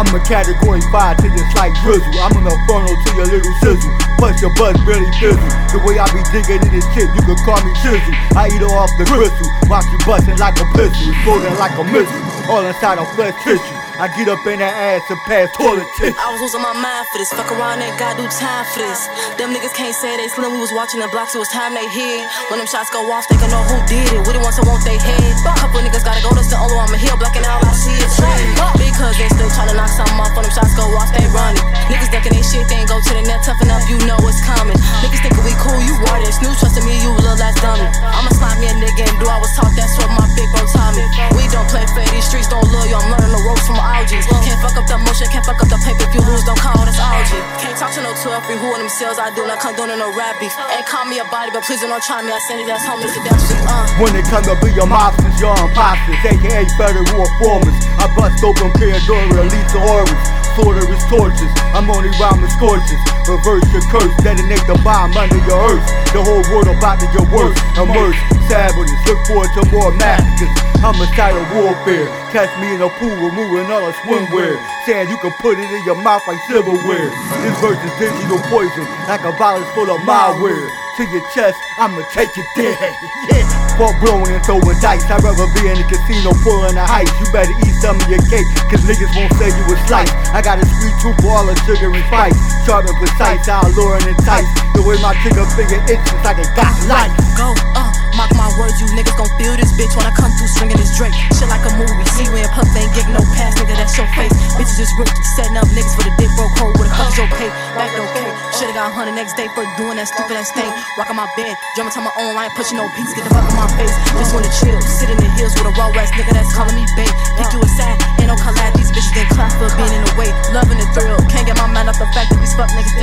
I'm a category 5 to your slight drizzle. I'm an inferno to your little sizzle. Plus your buzz barely fizzle. The way I be digging in this shit, you can call me chisel. I eat her off the gristle. Watch you bustin' like a pistol. Exploding like a missile. All inside of flesh tissue. I get up in that ass and pass toilet tissue. I was losing my mind for this. Fuck around and got do time for this. Them niggas can't say they slim. We was watching the blocks, it was time they hit. When them shots go off, they can know who did it. We the ones who want they head. Couple niggas gotta go, that's the only one I'm here. Blacking out, I see it trend. They still tryna knock something off. When them shots go off, they running. Niggas ducking they shit, they ain't go to the net tough enough. You know it's coming. Niggas thinking we cool, you water. this new, trusting Can't talk to no 12 free who in themselves. I do not condone no rap beef. Ain't call me a body, but please don't try me. I send it, that's homeless, the death. Uh. When it comes to be your mobsters, your imposters, aka federal formers. I bust open Pandora, the orange. Slaughter is I'm only rhyming scorches. Reverse your curse, detonate the bomb under your earth. The whole world about to get worse. Immerse, savages, look forward to more massacres. Homicidal warfare, catch me in a pool, removing all the swimwear. Saying you can put it in your mouth like silverware. This verse is digital poison, like a virus full of malware. To your chest, I'ma take it there. Yeah. Fuck blowing and throwing dice. I'd rather be in the casino pulling a heist. You better eat some of your cake, cause niggas won't say you was slice. I got a sweet tooth for all the sugar and spice. Sharp and precise, how alluring and tight. The way my trigger finger itches like it got life. Go, uh, mark my words, you niggas gon' feel this bitch when I come through stringing this Drake. Shit like a movie. See in puff, ain't getting no pass, nigga, that's your face. Bitches just rookie, setting up niggas for the dick broke hole. The fuck is your pay? Got a hundred next day for doing that stupid ass thing. Rockin' my bed, jumping to my own line, pushing no beats, get the fuck in my face. Just wanna chill, sit in the hills with a raw ass nigga that's calling me babe. Pick you a side, ain't no collab, these bitches ain't class for being in the way. Loving the thrill, can't get my mind off the fact that these fuck niggas